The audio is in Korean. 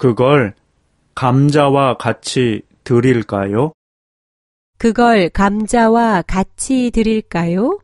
그걸 감자와 같이 드릴까요? 그걸 감자와 같이 드릴까요?